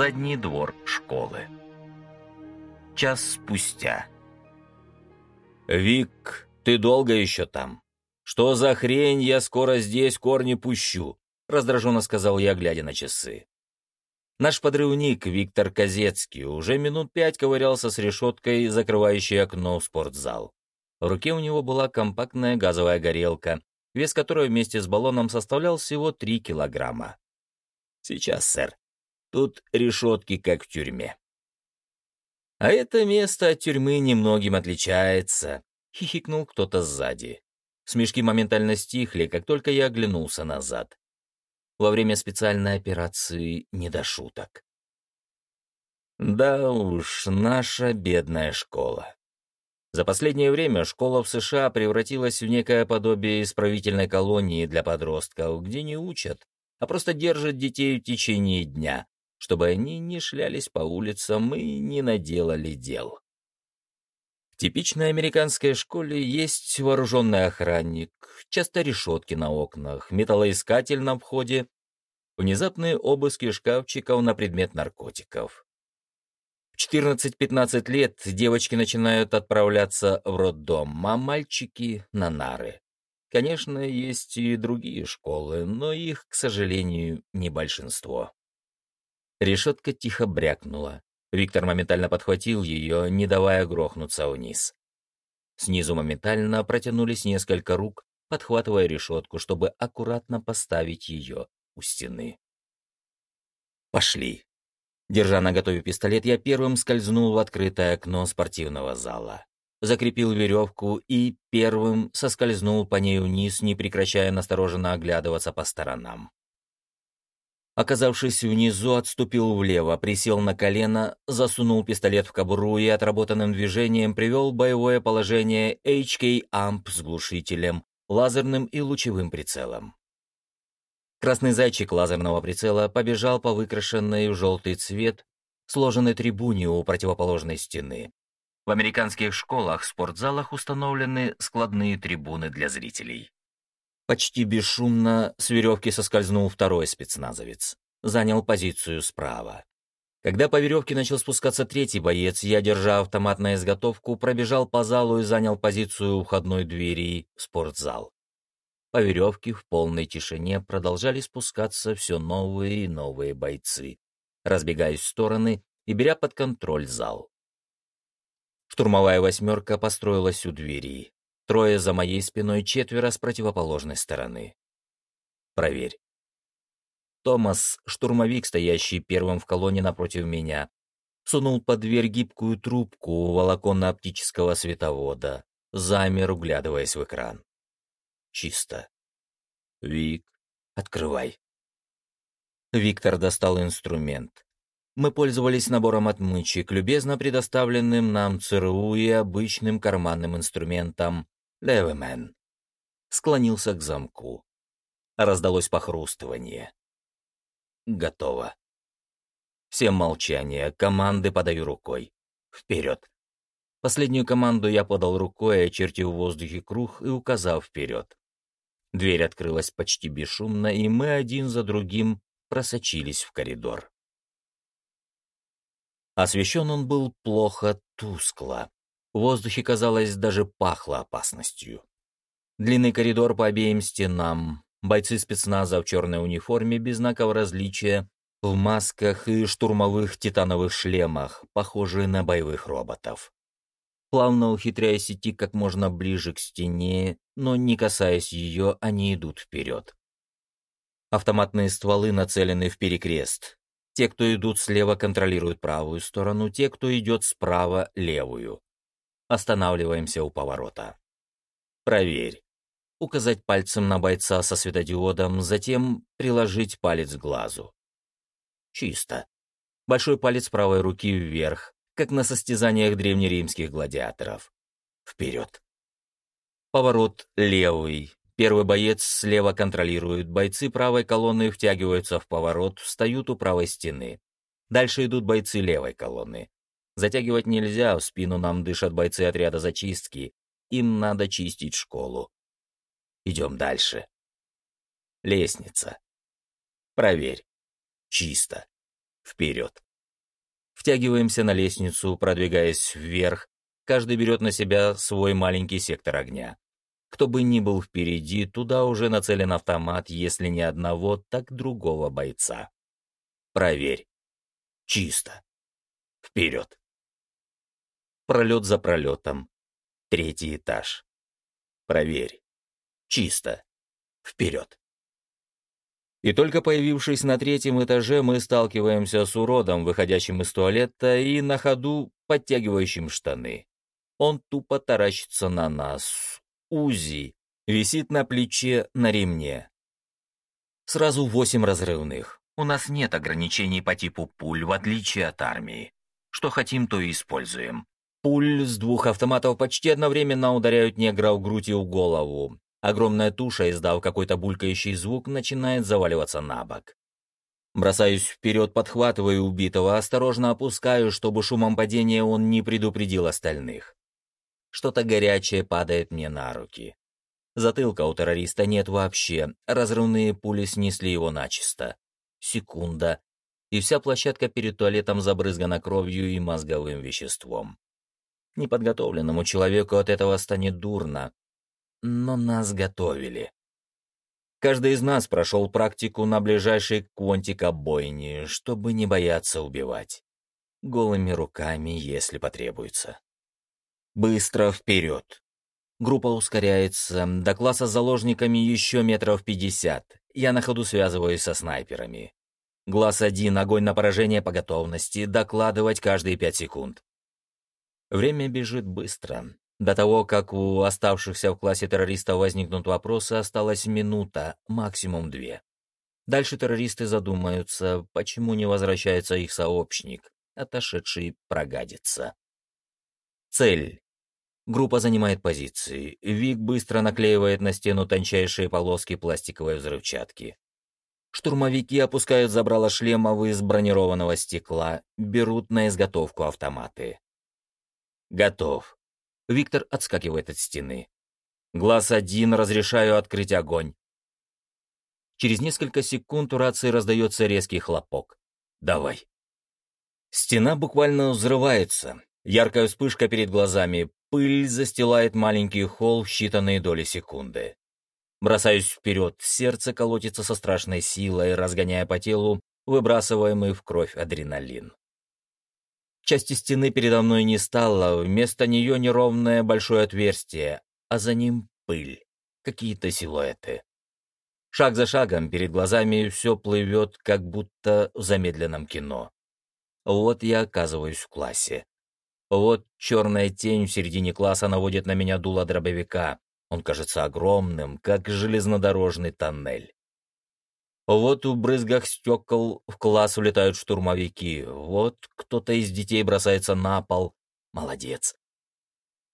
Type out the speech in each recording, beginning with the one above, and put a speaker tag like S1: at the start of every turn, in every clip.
S1: задний двор школы. Час спустя.
S2: «Вик, ты долго еще там? Что за хрень, я скоро здесь корни пущу», — раздраженно сказал я, глядя на часы. Наш подрывник Виктор Козецкий уже минут пять ковырялся с решеткой, закрывающей окно в спортзал. В руке у него была компактная газовая горелка, вес которой вместе с баллоном составлял всего три килограмма. «Сейчас, сэр. Тут решетки, как в тюрьме». «А это место от тюрьмы немногим отличается», — хихикнул кто-то сзади. Смешки моментально стихли, как только я оглянулся назад. Во время специальной операции не до шуток. Да уж, наша бедная школа. За последнее время школа в США превратилась в некое подобие исправительной колонии для подростков, где не учат, а просто держат детей в течение дня, чтобы они не шлялись по улицам и не наделали дел. В типичной американской школе есть вооруженный охранник, часто решетки на окнах, металлоискатель на входе, внезапные обыски шкафчиков на предмет наркотиков. В 14-15 лет девочки начинают отправляться в роддом, а мальчики — на нары. Конечно, есть и другие школы, но их, к сожалению, не большинство. Решетка тихо брякнула. Виктор моментально подхватил ее, не давая грохнуться вниз. Снизу моментально протянулись несколько рук, подхватывая решетку, чтобы аккуратно поставить ее у стены. «Пошли!» Держа на готове пистолет, я первым скользнул в открытое окно спортивного зала. Закрепил веревку и первым соскользнул по ней вниз, не прекращая настороженно оглядываться по сторонам. Оказавшись внизу, отступил влево, присел на колено, засунул пистолет в кобуру и отработанным движением привел боевое положение HK-амп с глушителем, лазерным и лучевым прицелом. Красный зайчик лазерного прицела побежал по выкрашенной в желтый цвет сложенной трибуне у противоположной стены. В американских школах, спортзалах установлены складные трибуны для зрителей. Почти бесшумно с веревки соскользнул второй спецназовец. Занял позицию справа. Когда по веревке начал спускаться третий боец, я, держа автомат на изготовку, пробежал по залу и занял позицию у входной двери в спортзал. По веревке в полной тишине продолжали спускаться все новые и новые бойцы, разбегаясь в стороны и беря под контроль зал. Штурмовая восьмерка построилась у двери. Трое за моей спиной, четверо с противоположной стороны. Проверь. Томас, штурмовик, стоящий первым в колонне напротив меня, сунул под дверь гибкую трубку волоконно-оптического световода, замер, углядываясь в экран. Чисто. Вик, открывай. Виктор достал инструмент. Мы пользовались набором отмычек, любезно предоставленным нам ЦРУ и обычным карманным инструментом Левемен. Склонился к замку. Раздалось похрустывание. Готово. Всем молчание, команды подаю рукой. Вперед. Последнюю команду я подал рукой, очертив в воздухе круг и указав вперед. Дверь открылась почти бесшумно, и мы один за другим просочились в коридор. Освещен он был плохо, тускло. В воздухе, казалось, даже пахло опасностью. Длинный коридор по обеим стенам, бойцы спецназа в черной униформе без знаков различия, в масках и штурмовых титановых шлемах, похожие на боевых роботов. Плавно ухитряясь идти как можно ближе к стене, но не касаясь ее, они идут вперед. Автоматные стволы нацелены в перекрест. Те, кто идут слева, контролируют правую сторону, те, кто идет справа, левую. Останавливаемся у поворота. Проверь. Указать пальцем на бойца со светодиодом, затем приложить палец к глазу. Чисто. Большой палец правой руки вверх, как на состязаниях древнеримских гладиаторов. Вперед. Поворот левый. Первый боец слева контролирует, бойцы правой колонны втягиваются в поворот, встают у правой стены. Дальше идут бойцы левой колонны. Затягивать нельзя, в спину нам дышат бойцы отряда зачистки. Им надо чистить школу. Идем дальше. Лестница. Проверь. Чисто. Вперед. Втягиваемся на лестницу, продвигаясь вверх. Каждый берет на себя свой маленький сектор огня. Кто бы ни был впереди, туда уже нацелен автомат, если не одного, так другого бойца. Проверь. Чисто. Вперед. Пролет за пролетом. Третий этаж. Проверь. Чисто. Вперед. И только появившись на третьем этаже, мы сталкиваемся с уродом, выходящим из туалета и на ходу подтягивающим штаны. Он тупо таращится на нас. Узи висит на плече на ремне. Сразу восемь разрывных. У нас нет ограничений по типу пуль, в отличие от армии. Что хотим, то и используем. Пуль с двух автоматов почти одновременно ударяют негра в грудь и в голову. Огромная туша, издав какой-то булькающий звук, начинает заваливаться на бок. Бросаюсь вперед, подхватываю убитого, осторожно опускаю, чтобы шумом падения он не предупредил остальных. Что-то горячее падает мне на руки. Затылка у террориста нет вообще, разрывные пули снесли его начисто. Секунда, и вся площадка перед туалетом забрызгана кровью и мозговым веществом. Неподготовленному человеку от этого станет дурно, но нас готовили. Каждый из нас прошел практику на ближайшей квонтика бойни, чтобы не бояться убивать. Голыми руками, если потребуется. Быстро вперед. Группа ускоряется, до класса с заложниками еще метров пятьдесят. Я на ходу связываюсь со снайперами. Глаз один, огонь на поражение по готовности, докладывать каждые пять секунд. Время бежит быстро. До того, как у оставшихся в классе террористов возникнут вопросы, осталась минута, максимум две. Дальше террористы задумаются, почему не возвращается их сообщник, отошедший прогадится. Цель. Группа занимает позиции. Вик быстро наклеивает на стену тончайшие полоски пластиковой взрывчатки. Штурмовики опускают забрало шлемов из бронированного стекла, берут на изготовку автоматы. Готов. Виктор отскакивает от стены. Глаз один, разрешаю открыть огонь. Через несколько секунд у рации раздается резкий хлопок. «Давай». Стена буквально взрывается. Яркая вспышка перед глазами. Пыль застилает маленький холл в считанные доли секунды. Бросаюсь вперед, сердце колотится со страшной силой, разгоняя по телу выбрасываемый в кровь адреналин. Части стены передо мной не стало, вместо нее неровное большое отверстие, а за ним пыль, какие-то силуэты. Шаг за шагом перед глазами все плывет, как будто в замедленном кино. Вот я оказываюсь в классе. Вот черная тень в середине класса наводит на меня дуло дробовика. Он кажется огромным, как железнодорожный тоннель. Вот в брызгах стекол в класс улетают штурмовики. Вот кто-то из детей бросается на пол. Молодец.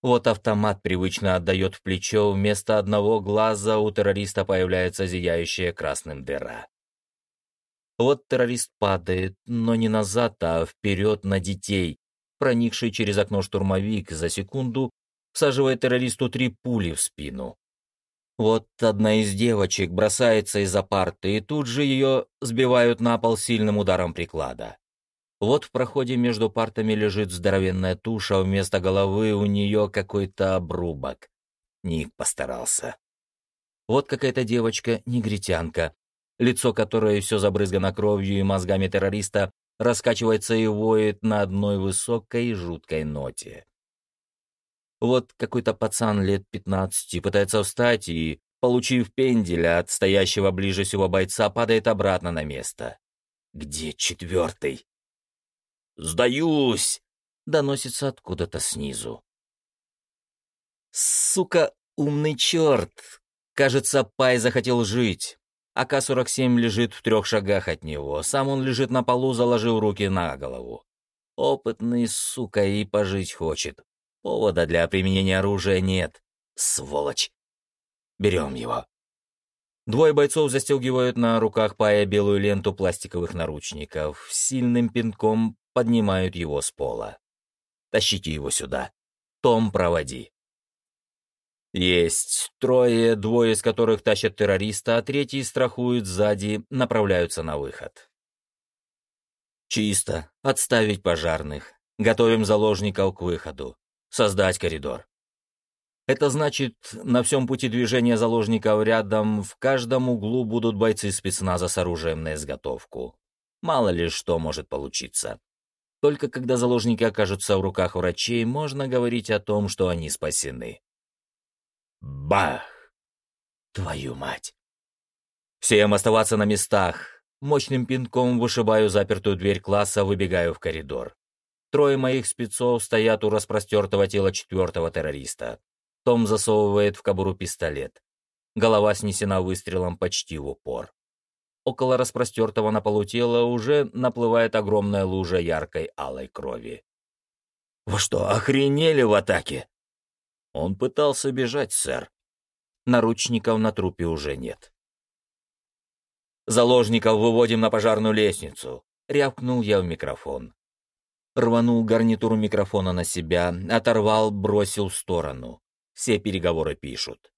S2: Вот автомат привычно отдает в плечо, вместо одного глаза у террориста появляется зияющая красным дыра. Вот террорист падает, но не назад, а вперед на детей. Проникший через окно штурмовик за секунду всаживает террористу три пули в спину. Вот одна из девочек бросается из-за парты, и тут же ее сбивают на пол сильным ударом приклада. Вот в проходе между партами лежит здоровенная туша, вместо головы у нее какой-то обрубок. Ник постарался. Вот какая-то девочка-негритянка, лицо которой все забрызгано кровью и мозгами террориста, раскачивается и воет на одной высокой и жуткой ноте. Вот какой-то пацан лет пятнадцати пытается встать и, получив пенделя от стоящего ближе всего бойца, падает обратно на место. Где четвертый? «Сдаюсь!» — доносится откуда-то снизу. «Сука, умный черт! Кажется, Пай захотел жить. АК-47 лежит в трех шагах от него. Сам он лежит на полу, заложив руки на голову. Опытный, сука, и пожить хочет. Повода для применения оружия нет. Сволочь. Берем его. Двое бойцов застегивают на руках Пая белую ленту пластиковых наручников, сильным пинком поднимают его с пола. Тащите его сюда. Том, проводи. Есть трое, двое из которых тащат террориста, а третий страхует сзади, направляются на выход. Чисто. Отставить пожарных. Готовим заложников к выходу. Создать коридор. Это значит, на всем пути движения заложников рядом в каждом углу будут бойцы спецназа с оружием на изготовку. Мало ли что может получиться. Только когда заложники окажутся в руках врачей, можно говорить о том, что они спасены. Бах! Твою мать! Всем оставаться на местах. Мощным пинком вышибаю запертую дверь класса, выбегаю в коридор. Трое моих спецов стоят у распростертого тела четвертого террориста. Том засовывает в кобуру пистолет. Голова снесена выстрелом почти в упор. Около распростертого на полу тела уже наплывает огромная лужа яркой алой крови. «Вы что, охренели в атаке?» Он пытался бежать, сэр. Наручников на трупе уже нет. «Заложников выводим на пожарную лестницу», — рявкнул я в микрофон. Рванул гарнитуру микрофона на себя, оторвал, бросил в сторону. Все переговоры пишут.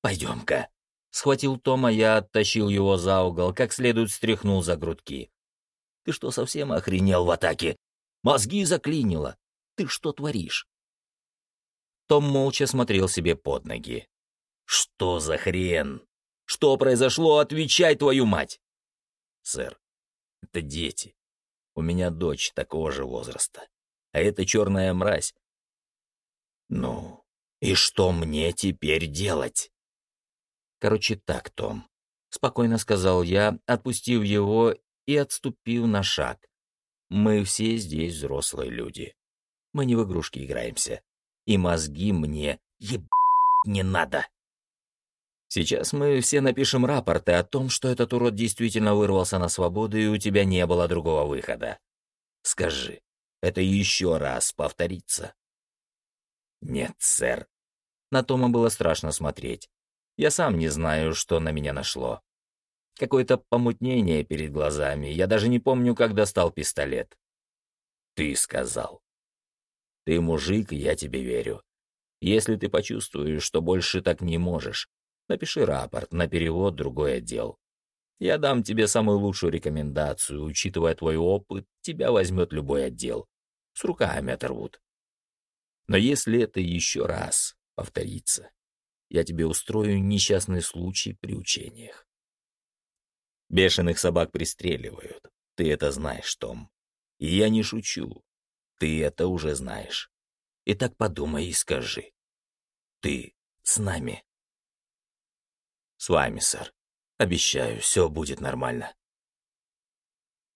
S2: «Пойдем-ка». Схватил Тома, я оттащил его за угол, как следует стряхнул за грудки. «Ты что, совсем охренел в атаке? Мозги заклинило. Ты что творишь?» Том молча смотрел себе под ноги. «Что за хрен? Что произошло? Отвечай, твою мать!» «Сэр, это дети. У меня дочь такого же возраста. А эта черная мразь...» «Ну, и что мне теперь делать? Короче так, Том, спокойно сказал я, отпустив его и отступив на шаг. Мы все здесь взрослые люди. Мы не в игрушки играемся. И мозги мне еб не надо. Сейчас мы все напишем рапорты о том, что этот урод действительно вырвался на свободу, и у тебя не было другого выхода. Скажи, это еще раз повторится? «Нет, сэр». На Тома было страшно смотреть. Я сам не знаю, что на меня нашло. Какое-то помутнение перед глазами. Я даже не помню, как достал пистолет. «Ты сказал». «Ты мужик, я тебе верю. Если ты почувствуешь, что больше так не можешь, напиши рапорт на перевод другой отдел. Я дам тебе самую лучшую рекомендацию, учитывая твой опыт, тебя возьмет любой отдел. С руками оторвут. Но если это еще раз повторится, я тебе устрою несчастный случай при учениях. Бешеных собак пристреливают. Ты это знаешь, Том. И я не шучу. Ты это уже знаешь. Итак, подумай и скажи. Ты с нами? С вами, сэр. Обещаю, все будет нормально.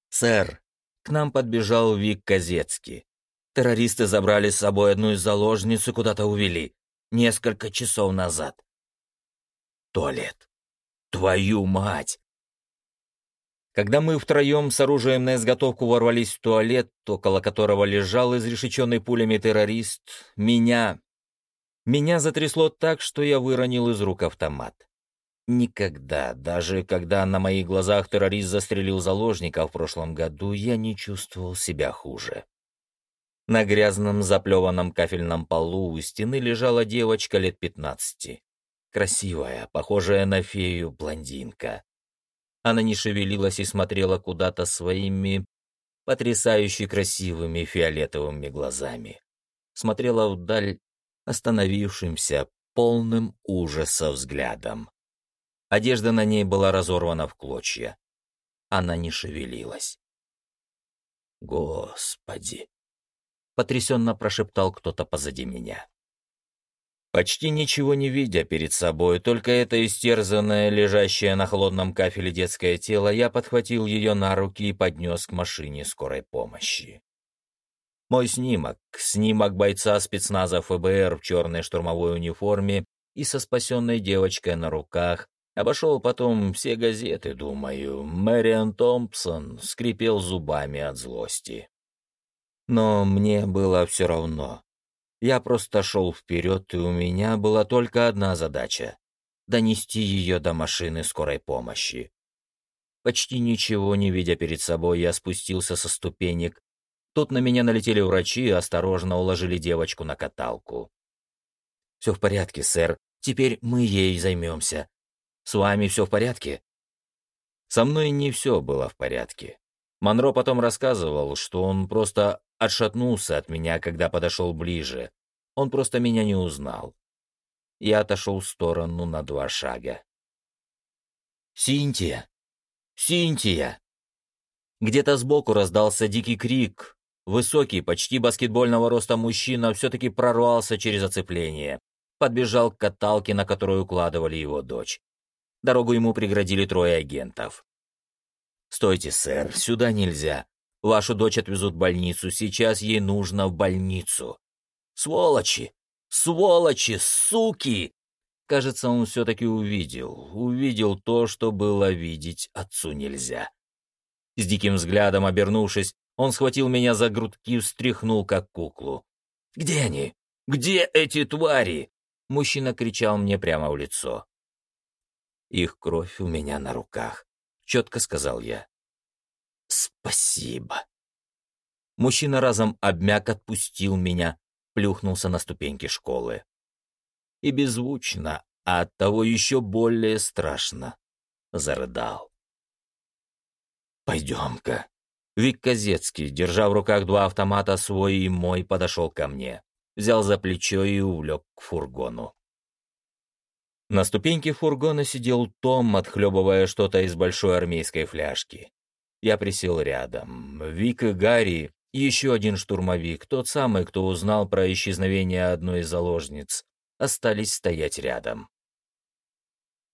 S2: Сэр, к нам подбежал Вик Казецкий. Террористы забрали с собой одну из заложниц и куда-то увели. Несколько часов назад. Туалет. Твою мать! Когда мы втроем с оружием на изготовку ворвались в туалет, около которого лежал изрешеченный пулями террорист, меня... Меня затрясло так, что я выронил из рук автомат. Никогда, даже когда на моих глазах террорист застрелил заложника в прошлом году, я не чувствовал себя хуже. На грязном заплеванном кафельном полу у стены лежала девочка лет пятнадцати. Красивая, похожая на фею блондинка. Она не шевелилась и смотрела куда-то своими потрясающе красивыми фиолетовыми глазами. Смотрела вдаль остановившимся, полным ужаса взглядом. Одежда на ней была разорвана в клочья. Она не шевелилась. Господи! — потрясенно прошептал кто-то позади меня. Почти ничего не видя перед собой, только это истерзанное, лежащее на холодном кафеле детское тело, я подхватил ее на руки и поднес к машине скорой помощи. Мой снимок, снимок бойца спецназа ФБР в черной штурмовой униформе и со спасенной девочкой на руках, обошел потом все газеты, думаю. Мэриан Томпсон скрипел зубами от злости. Но мне было все равно. Я просто шел вперед, и у меня была только одна задача — донести ее до машины скорой помощи. Почти ничего не видя перед собой, я спустился со ступенек. Тут на меня налетели врачи и осторожно уложили девочку на каталку. «Все в порядке, сэр. Теперь мы ей займемся. С вами все в порядке?» Со мной не все было в порядке. Монро потом рассказывал, что он просто отшатнулся от меня, когда подошел ближе. Он просто меня не узнал. Я отошел в сторону на два шага. «Синтия! Синтия!» Где-то сбоку раздался дикий крик. Высокий, почти баскетбольного роста мужчина все-таки прорвался через оцепление. Подбежал к каталке, на которую укладывали его дочь. Дорогу ему преградили трое агентов. «Стойте, сэр, сюда нельзя. Вашу дочь отвезут в больницу, сейчас ей нужно в больницу». «Сволочи! Сволочи! Суки!» Кажется, он все-таки увидел. Увидел то, что было видеть отцу нельзя. С диким взглядом обернувшись, он схватил меня за грудки и встряхнул, как куклу. «Где они? Где эти твари?» Мужчина кричал мне прямо в лицо. «Их кровь у меня на руках», — четко сказал я. «Спасибо». Мужчина разом обмяк, отпустил меня, плюхнулся на ступеньки школы. И беззвучно, а оттого еще более страшно, зарыдал. «Пойдем-ка». Вик Козецкий, держа в руках два автомата, свой и мой, подошел ко мне, взял за плечо и увлек к фургону. На ступеньке фургона сидел Том, отхлебывая что-то из большой армейской фляжки. Я присел рядом. Вик и Гарри, еще один штурмовик, тот самый, кто узнал про исчезновение одной из заложниц, остались стоять рядом.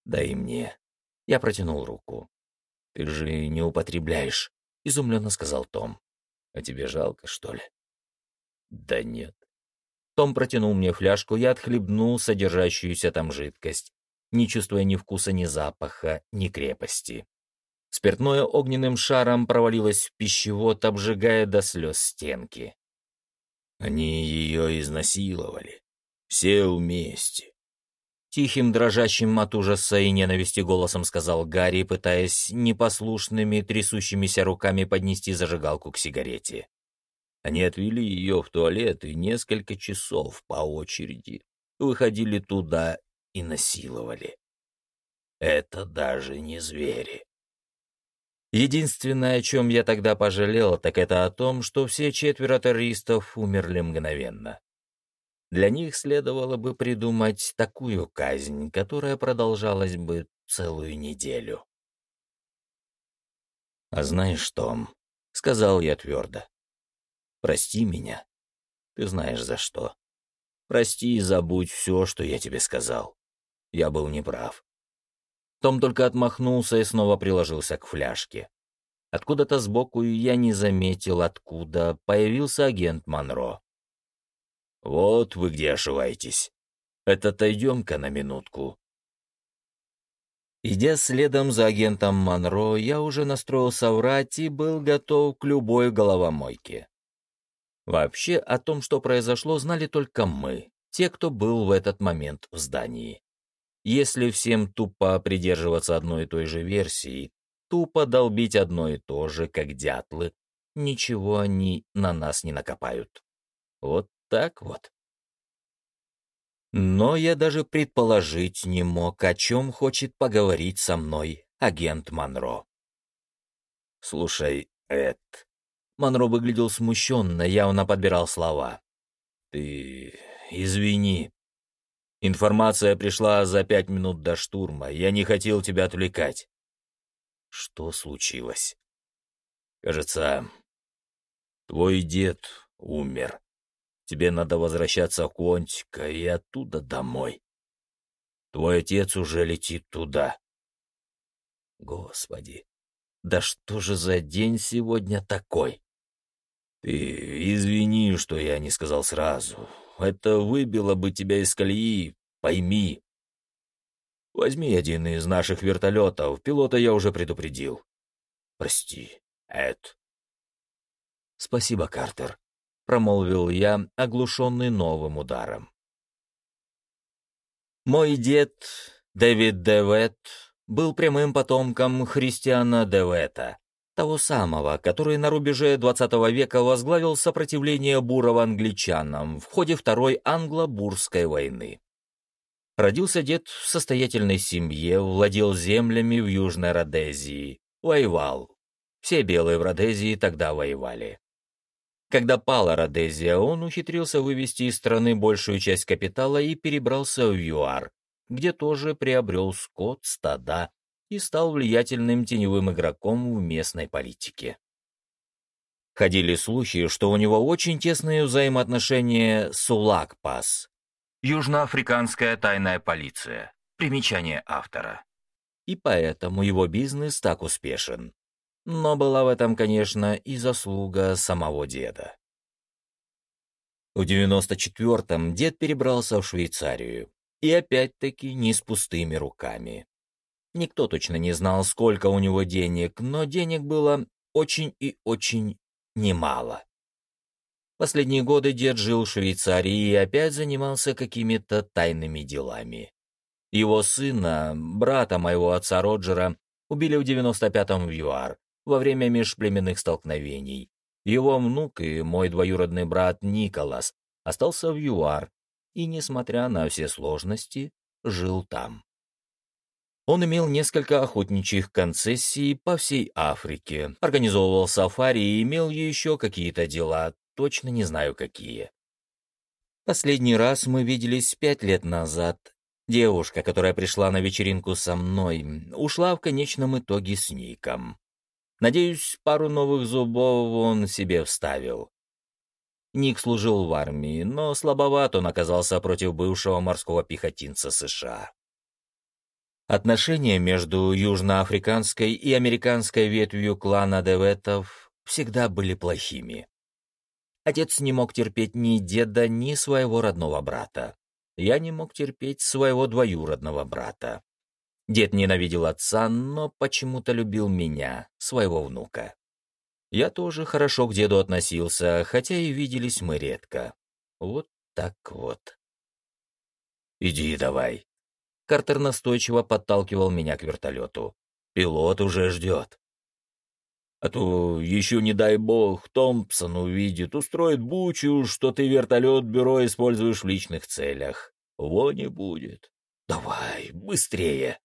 S2: «Дай мне». Я протянул руку. «Ты же не употребляешь», — изумленно сказал Том. «А тебе жалко, что ли?» «Да нет». Том протянул мне фляжку, я отхлебнул содержащуюся там жидкость, не чувствуя ни вкуса, ни запаха, ни крепости. Спиртное огненным шаром провалилось в пищевод, обжигая до слез стенки. Они ее изнасиловали. Все вместе. Тихим, дрожащим от ужаса и ненависти голосом сказал Гарри, пытаясь непослушными, трясущимися руками поднести зажигалку к сигарете. Они отвели ее в туалет и несколько часов по очереди выходили туда и насиловали. Это даже не звери. Единственное, о чем я тогда пожалел, так это о том, что все четверо террористов умерли мгновенно. Для них следовало бы придумать такую казнь, которая продолжалась бы целую неделю. «А знаешь, Том», — сказал я твердо, — «прости меня. Ты знаешь за что. Прости и забудь все, что я тебе сказал. Я был неправ». Том только отмахнулся и снова приложился к фляжке. Откуда-то сбоку я не заметил, откуда появился агент Монро. «Вот вы где ошиваетесь. Это отойдем-ка на минутку». Идя следом за агентом Монро, я уже настроился врать и был готов к любой головомойке. Вообще, о том, что произошло, знали только мы, те, кто был в этот момент в здании. Если всем тупо придерживаться одной и той же версии, тупо долбить одно и то же, как дятлы, ничего они на нас не накопают. Вот так вот. Но я даже предположить не мог, о чем хочет поговорить со мной агент Монро. «Слушай, Эд...» Монро выглядел смущенно, явно подбирал слова. «Ты... извини. Информация пришла за пять минут до штурма. Я не хотел тебя отвлекать». «Что случилось?» «Кажется, твой дед умер». Тебе надо возвращаться в Контика и оттуда домой. Твой отец уже летит туда. Господи, да что же за день сегодня такой? Ты извини, что я не сказал сразу. Это выбило бы тебя из колеи, пойми. Возьми один из наших вертолетов, пилота я уже предупредил. Прости, Эд. Спасибо, Картер промолвил я, оглушенный новым ударом. Мой дед, Дэвид Девет, был прямым потомком Христиана Девета, того самого, который на рубеже XX века возглавил сопротивление Бурова англичанам в ходе Второй англо-бурской войны. Родился дед в состоятельной семье, владел землями в Южной Родезии, воевал. Все белые в Родезии тогда воевали. Когда пала Родезия, он ухитрился вывести из страны большую часть капитала и перебрался в ЮАР, где тоже приобрел скот, стада и стал влиятельным теневым игроком в местной политике. Ходили слухи, что у него очень тесные взаимоотношения с Улакпас,
S1: Южноафриканская тайная полиция. Примечание автора.
S2: И поэтому его бизнес так успешен. Но была в этом, конечно, и заслуга самого деда. В 94-м дед перебрался в Швейцарию. И опять-таки не с пустыми руками. Никто точно не знал, сколько у него денег, но денег было очень и очень немало. Последние годы дед жил в Швейцарии и опять занимался какими-то тайными делами. Его сына, брата моего отца Роджера, убили в 95-м в ЮАР во время межплеменных столкновений. Его внук и мой двоюродный брат Николас остался в ЮАР и, несмотря на все сложности, жил там. Он имел несколько охотничьих концессий по всей Африке, организовывал сафари и имел еще какие-то дела, точно не знаю какие. Последний раз мы виделись пять лет назад. Девушка, которая пришла на вечеринку со мной, ушла в конечном итоге с Ником. Надеюсь, пару новых зубов он себе вставил. Ник служил в армии, но слабоват он оказался против бывшего морского пехотинца США. Отношения между южноафриканской и американской ветвью клана Деветов всегда были плохими. Отец не мог терпеть ни деда, ни своего родного брата. Я не мог терпеть своего двоюродного брата. Дед ненавидел отца, но почему-то любил меня, своего внука. Я тоже хорошо к деду относился, хотя и виделись мы редко. Вот так вот. «Иди давай». Картер настойчиво подталкивал меня к вертолету. «Пилот уже ждет». А то еще, не дай бог, Томпсон увидит, устроит бучу, что ты вертолет-бюро используешь в личных целях. Во не будет. Давай, быстрее.